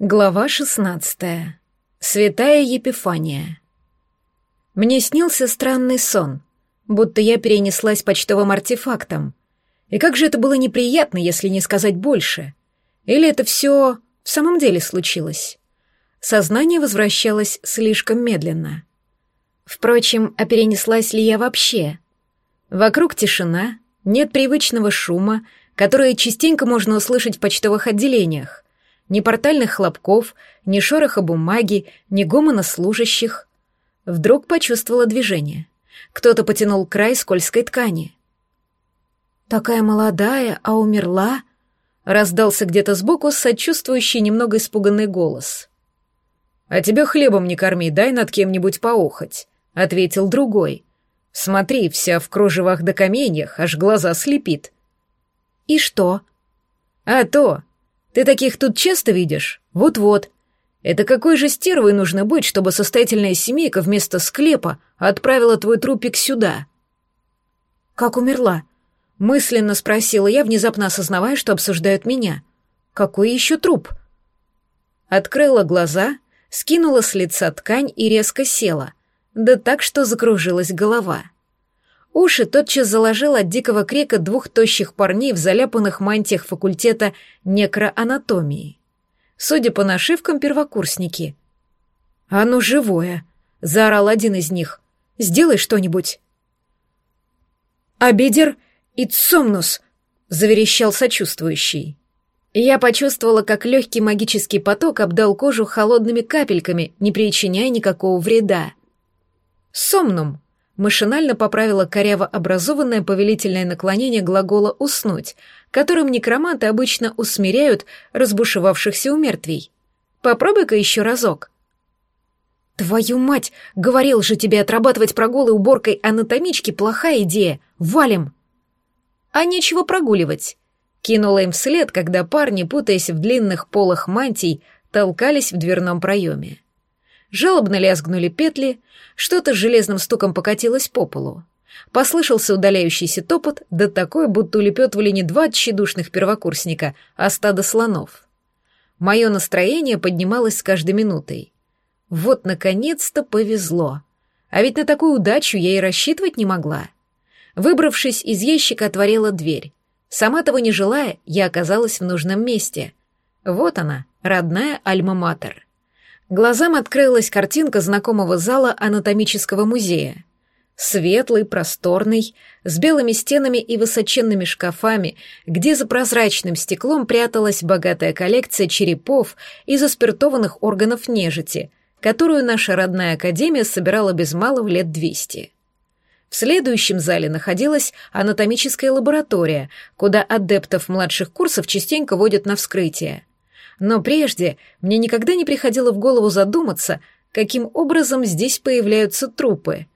Глава шестнадцатая. Святая Епифания. Мне снился странный сон, будто я перенеслась почтовым артефактом. И как же это было неприятно, если не сказать больше. Или это все в самом деле случилось? Сознание возвращалось слишком медленно. Впрочем, а перенеслась ли я вообще? Вокруг тишина, нет привычного шума, который частенько можно услышать в почтовых отделениях ни портальных хлопков, ни шороха бумаги, ни гомона служащих. Вдруг почувствовала движение. Кто-то потянул край скользкой ткани. «Такая молодая, а умерла?» Раздался где-то сбоку сочувствующий, немного испуганный голос. «А тебя хлебом не корми, дай над кем-нибудь поохоть», — ответил другой. «Смотри, вся в кружевах да каменьях, аж глаза слепит». «И что?» «А то, ты таких тут часто видишь? Вот-вот. Это какой же стервой нужно быть, чтобы состоятельная семейка вместо склепа отправила твой трупик сюда? Как умерла? Мысленно спросила я, внезапно осознавая, что обсуждают меня. Какой еще труп? Открыла глаза, скинула с лица ткань и резко села. Да так, что закружилась голова. Уши тотчас заложил от дикого крика двух тощих парней в заляпанных мантиях факультета некроанатомии. Судя по нашивкам, первокурсники. «Оно «А ну, живое!» — заорал один из них. «Сделай что-нибудь!» «Абидер и Цомнус!» — заверещал сочувствующий. Я почувствовала, как легкий магический поток обдал кожу холодными капельками, не причиняя никакого вреда. «Сомнум!» Машинально поправила коряво образованное повелительное наклонение глагола «уснуть», которым некроманты обычно усмиряют разбушевавшихся у мертвей. Попробуй-ка еще разок. «Твою мать! Говорил же тебе отрабатывать прогулы уборкой анатомички плохая идея! Валим!» «А нечего прогуливать!» Кинула им вслед, когда парни, путаясь в длинных полах мантий, толкались в дверном проеме. Жалобно лязгнули петли, что-то с железным стуком покатилось по полу. Послышался удаляющийся топот, да такой, будто улепетывали не два тщедушных первокурсника, а стадо слонов. Мое настроение поднималось с каждой минутой. Вот, наконец-то, повезло. А ведь на такую удачу я и рассчитывать не могла. Выбравшись из ящика, отворила дверь. Сама того не желая, я оказалась в нужном месте. Вот она, родная Альма-Матер. Глазам открылась картинка знакомого зала анатомического музея. Светлый, просторный, с белыми стенами и высоченными шкафами, где за прозрачным стеклом пряталась богатая коллекция черепов и заспиртованных органов нежити, которую наша родная академия собирала без малого лет двести. В следующем зале находилась анатомическая лаборатория, куда адептов младших курсов частенько водят на вскрытие. Но прежде мне никогда не приходило в голову задуматься, каким образом здесь появляются трупы.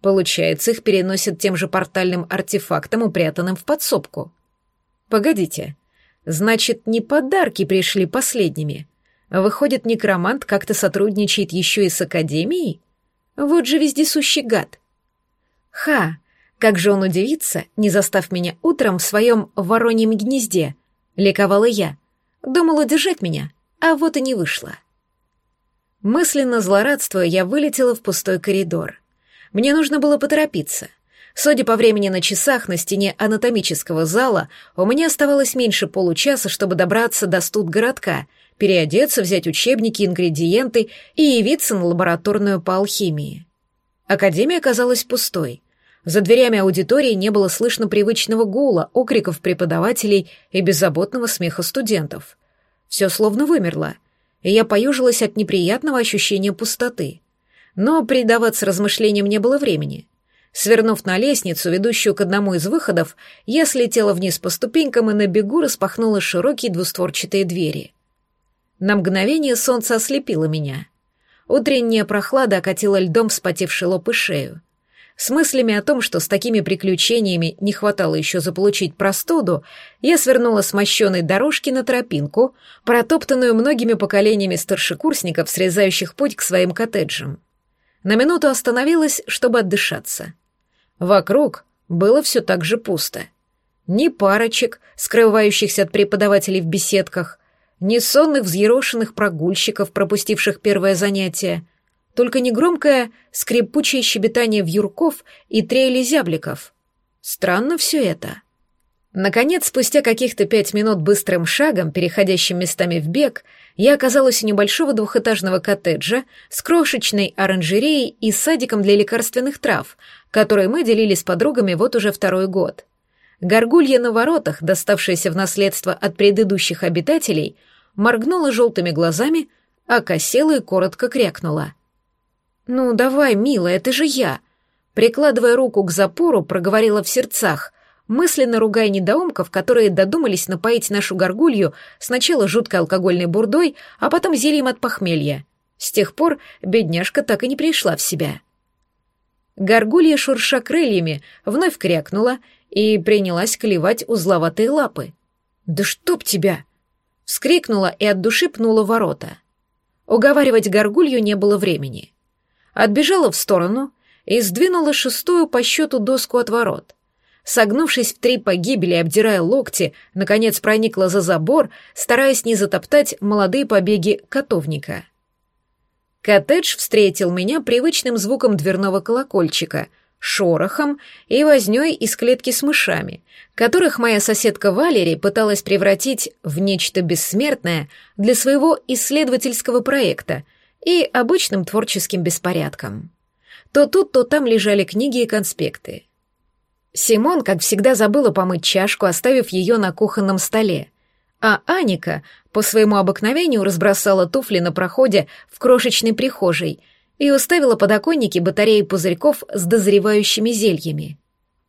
Получается, их переносят тем же портальным артефактом, упрятанным в подсобку. Погодите, значит, не подарки пришли последними. Выходит, некромант как-то сотрудничает еще и с Академией? Вот же вездесущий гад. Ха, как же он удивится, не застав меня утром в своем вороньем гнезде, ликовала я. Думала держать меня, а вот и не вышло. Мысленно злорадствуя, я вылетела в пустой коридор. Мне нужно было поторопиться. Судя по времени на часах на стене анатомического зала, у меня оставалось меньше получаса, чтобы добраться до студ-городка, переодеться, взять учебники, ингредиенты и явиться на лабораторную по алхимии. Академия оказалась пустой. За дверями аудитории не было слышно привычного гула, окриков преподавателей и беззаботного смеха студентов. Все словно вымерло, и я поюжилась от неприятного ощущения пустоты. Но предаваться размышлениям не было времени. Свернув на лестницу, ведущую к одному из выходов, я слетела вниз по ступенькам и на бегу распахнула широкие двустворчатые двери. На мгновение солнце ослепило меня. Утренняя прохлада окатила льдом вспотевший лоб и шею. С мыслями о том, что с такими приключениями не хватало еще заполучить простуду, я свернула с мощенной дорожки на тропинку, протоптанную многими поколениями старшекурсников, срезающих путь к своим коттеджам. На минуту остановилась, чтобы отдышаться. Вокруг было все так же пусто. Ни парочек, скрывающихся от преподавателей в беседках, ни сонных взъерошенных прогульщиков, пропустивших первое занятие, только негромкое скрипучее щебетание вьюрков и трели зябликов. Странно все это. Наконец, спустя каких-то пять минут быстрым шагом, переходящим местами в бег, я оказалась у небольшого двухэтажного коттеджа с крошечной оранжереей и садиком для лекарственных трав, который мы делили с подругами вот уже второй год. Горгулья на воротах, доставшаяся в наследство от предыдущих обитателей, моргнула желтыми глазами, а косела и коротко крякнула. «Ну, давай, милая, это же я!» Прикладывая руку к запору, проговорила в сердцах — мысленно ругая недоумков, которые додумались напоить нашу горгулью сначала жуткой алкогольной бурдой, а потом зельем от похмелья. С тех пор бедняжка так и не пришла в себя. Горгулья, шурша крыльями, вновь крякнула и принялась клевать узловатые лапы. «Да чтоб тебя!» Вскрикнула и от души пнула ворота. Уговаривать горгулью не было времени. Отбежала в сторону и сдвинула шестую по счету доску от ворот — согнувшись в три погибели, обдирая локти, наконец проникла за забор, стараясь не затоптать молодые побеги котовника. Коттедж встретил меня привычным звуком дверного колокольчика, шорохом и вознёй из клетки с мышами, которых моя соседка Валерий пыталась превратить в нечто бессмертное для своего исследовательского проекта и обычным творческим беспорядком. То тут, то там лежали книги и конспекты. Симон, как всегда, забыла помыть чашку, оставив ее на кухонном столе. А Аника по своему обыкновению разбросала туфли на проходе в крошечной прихожей и уставила подоконники батареи пузырьков с дозревающими зельями.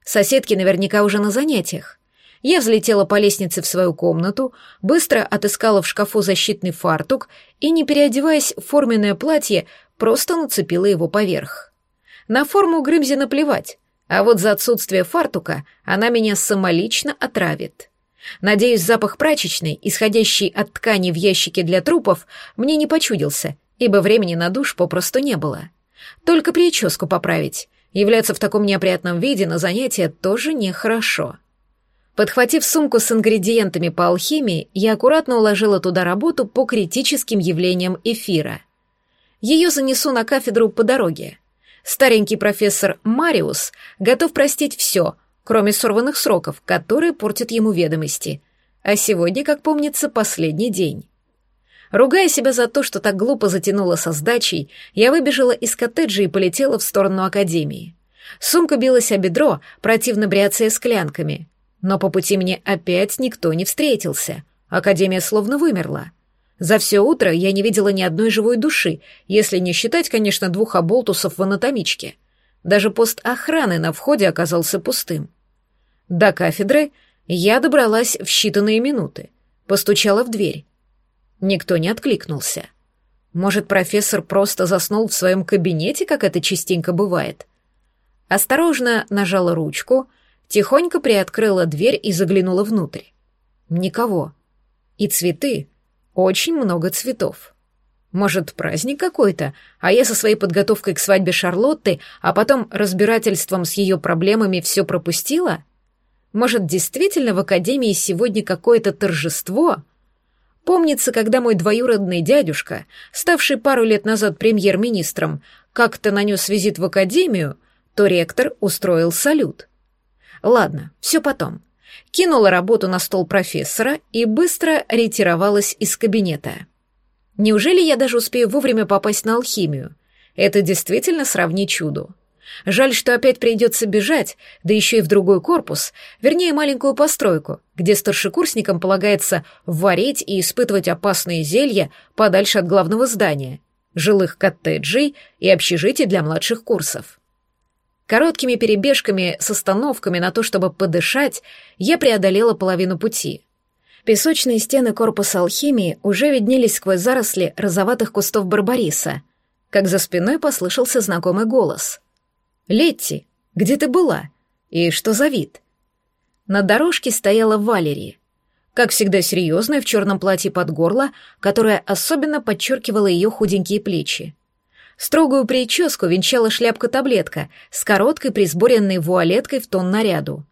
Соседки наверняка уже на занятиях. Я взлетела по лестнице в свою комнату, быстро отыскала в шкафу защитный фартук и, не переодеваясь в форменное платье, просто нацепила его поверх. На форму Грымзе наплевать, а вот за отсутствие фартука она меня самолично отравит. Надеюсь, запах прачечной, исходящий от ткани в ящике для трупов, мне не почудился, ибо времени на душ попросту не было. Только прическу поправить. Являться в таком неопрятном виде на занятия тоже нехорошо. Подхватив сумку с ингредиентами по алхимии, я аккуратно уложила туда работу по критическим явлениям эфира. Ее занесу на кафедру по дороге. Старенький профессор Мариус готов простить все, кроме сорванных сроков, которые портят ему ведомости. А сегодня, как помнится, последний день. Ругая себя за то, что так глупо затянула со сдачей, я выбежала из коттеджа и полетела в сторону академии. Сумка билась о бедро, противно бряцая склянками. Но по пути мне опять никто не встретился. Академия словно вымерла. За все утро я не видела ни одной живой души, если не считать, конечно, двух оболтусов в анатомичке. Даже пост охраны на входе оказался пустым. До кафедры я добралась в считанные минуты, постучала в дверь. Никто не откликнулся. Может, профессор просто заснул в своем кабинете, как это частенько бывает? Осторожно нажала ручку, тихонько приоткрыла дверь и заглянула внутрь. Никого. И цветы, очень много цветов. Может, праздник какой-то, а я со своей подготовкой к свадьбе Шарлотты, а потом разбирательством с ее проблемами все пропустила? Может, действительно в Академии сегодня какое-то торжество? Помнится, когда мой двоюродный дядюшка, ставший пару лет назад премьер-министром, как-то нанес визит в Академию, то ректор устроил салют. Ладно, все потом кинула работу на стол профессора и быстро ретировалась из кабинета. Неужели я даже успею вовремя попасть на алхимию? Это действительно сравни чуду. Жаль, что опять придется бежать, да еще и в другой корпус, вернее, маленькую постройку, где старшекурсникам полагается варить и испытывать опасные зелья подальше от главного здания, жилых коттеджей и общежитий для младших курсов. Короткими перебежками с остановками на то, чтобы подышать, я преодолела половину пути. Песочные стены корпуса алхимии уже виднелись сквозь заросли розоватых кустов барбариса, как за спиной послышался знакомый голос. «Летти, где ты была? И что за вид?» На дорожке стояла Валерия, как всегда серьезная в черном платье под горло, которое особенно подчеркивало ее худенькие плечи. Строгую прическу венчала шляпка-таблетка с короткой присборенной вуалеткой в тон наряду.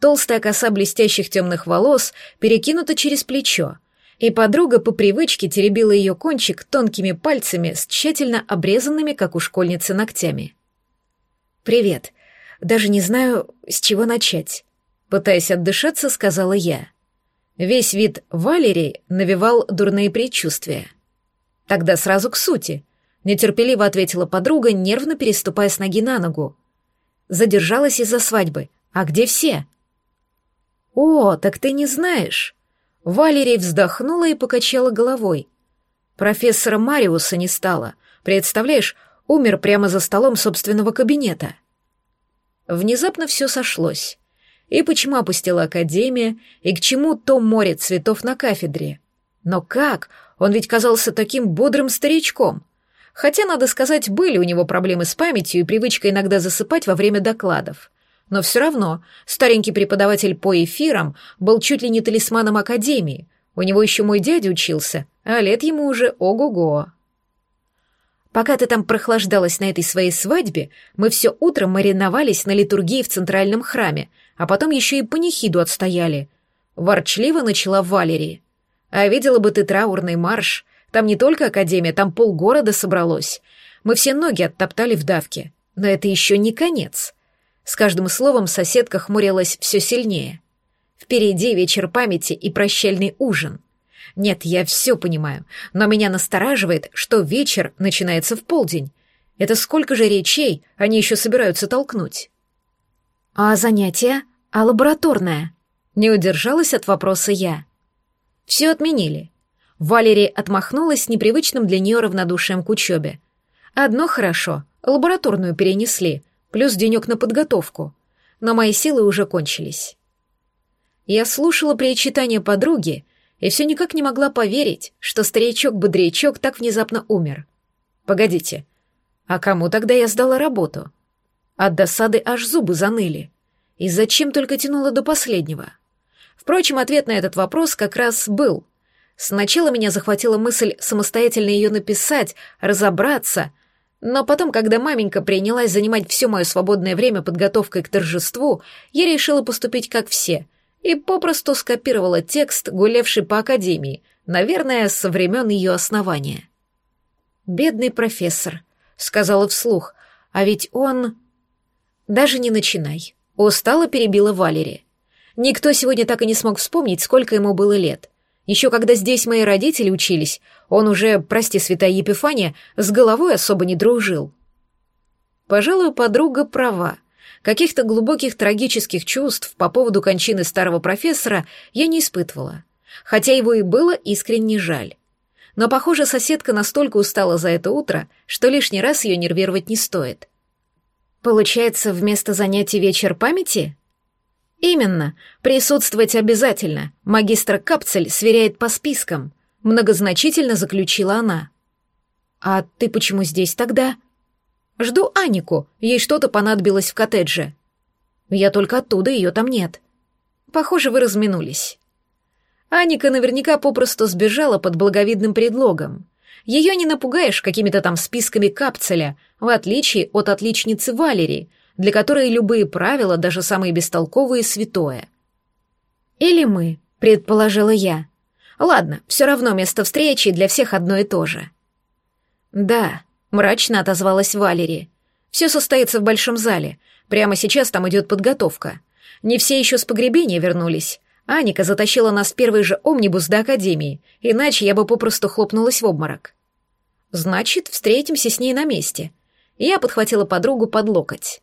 Толстая коса блестящих темных волос перекинута через плечо. И подруга по привычке теребила ее кончик тонкими пальцами с тщательно обрезанными, как у школьницы, ногтями. «Привет. Даже не знаю, с чего начать», — пытаясь отдышаться, сказала я. Весь вид Валерии навевал дурные предчувствия. «Тогда сразу к сути», — нетерпеливо ответила подруга, нервно переступая с ноги на ногу. Задержалась из-за свадьбы. А где все? О, так ты не знаешь. Валерий вздохнула и покачала головой. Профессора Мариуса не стало. Представляешь, умер прямо за столом собственного кабинета. Внезапно все сошлось. И почему опустила Академия, и к чему то море цветов на кафедре. Но как? Он ведь казался таким бодрым старичком. Хотя, надо сказать, были у него проблемы с памятью и привычка иногда засыпать во время докладов. Но все равно старенький преподаватель по эфирам был чуть ли не талисманом Академии. У него еще мой дядя учился, а лет ему уже ого-го. Пока ты там прохлаждалась на этой своей свадьбе, мы все утро мариновались на литургии в центральном храме, а потом еще и панихиду отстояли. Ворчливо начала Валерия. А видела бы ты траурный марш, там не только академия, там полгорода собралось. Мы все ноги оттоптали в давке. Но это еще не конец. С каждым словом соседка хмурилась все сильнее. Впереди вечер памяти и прощальный ужин. Нет, я все понимаю, но меня настораживает, что вечер начинается в полдень. Это сколько же речей они еще собираются толкнуть? А занятия? А лабораторная? Не удержалась от вопроса я. Все отменили. Валерия отмахнулась с непривычным для нее равнодушием к учебе. Одно хорошо, лабораторную перенесли, плюс денек на подготовку. Но мои силы уже кончились. Я слушала причитания подруги и все никак не могла поверить, что старичок-бодрячок так внезапно умер. Погодите, а кому тогда я сдала работу? От досады аж зубы заныли. И зачем только тянула до последнего? Впрочем, ответ на этот вопрос как раз был. Сначала меня захватила мысль самостоятельно ее написать, разобраться, но потом, когда маменька принялась занимать все мое свободное время подготовкой к торжеству, я решила поступить как все и попросту скопировала текст, гулявший по академии, наверное, со времен ее основания. «Бедный профессор», — сказала вслух, — «а ведь он...» «Даже не начинай», — устало перебила Валерия. Никто сегодня так и не смог вспомнить, сколько ему было лет. Еще когда здесь мои родители учились, он уже, прости, святая Епифания, с головой особо не дружил. Пожалуй, подруга права. Каких-то глубоких трагических чувств по поводу кончины старого профессора я не испытывала, хотя его и было искренне жаль. Но, похоже, соседка настолько устала за это утро, что лишний раз ее нервировать не стоит. Получается, вместо занятий вечер памяти? «Именно. Присутствовать обязательно. Магистр Капцель сверяет по спискам», — многозначительно заключила она. «А ты почему здесь тогда?» «Жду Анику. Ей что-то понадобилось в коттедже». «Я только оттуда, ее там нет». «Похоже, вы разминулись». Аника наверняка попросту сбежала под благовидным предлогом. Ее не напугаешь какими-то там списками капцеля, в отличие от отличницы Валерии, для которой любые правила, даже самые бестолковые, святое. «Или мы», — предположила я. «Ладно, все равно место встречи для всех одно и то же». «Да», — мрачно отозвалась Валерия. «Все состоится в большом зале. Прямо сейчас там идет подготовка. Не все еще с погребения вернулись. Аника затащила нас в первый же омнибус до Академии, иначе я бы попросту хлопнулась в обморок». «Значит, встретимся с ней на месте». Я подхватила подругу под локоть.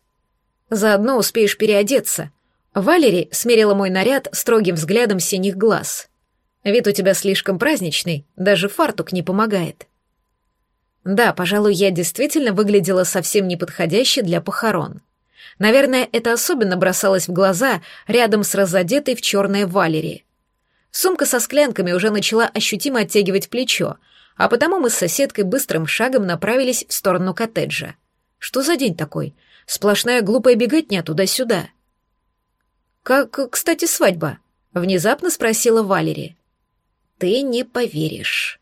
Заодно успеешь переодеться. Валери смерила мой наряд строгим взглядом синих глаз. Вид у тебя слишком праздничный, даже фартук не помогает. Да, пожалуй, я действительно выглядела совсем неподходяще для похорон. Наверное, это особенно бросалось в глаза рядом с разодетой в черное Валери. Сумка со склянками уже начала ощутимо оттягивать плечо, а потому мы с соседкой быстрым шагом направились в сторону коттеджа. Что за день такой? Сплошная глупая беготня туда-сюда. «Как, кстати, свадьба?» — внезапно спросила Валери. «Ты не поверишь».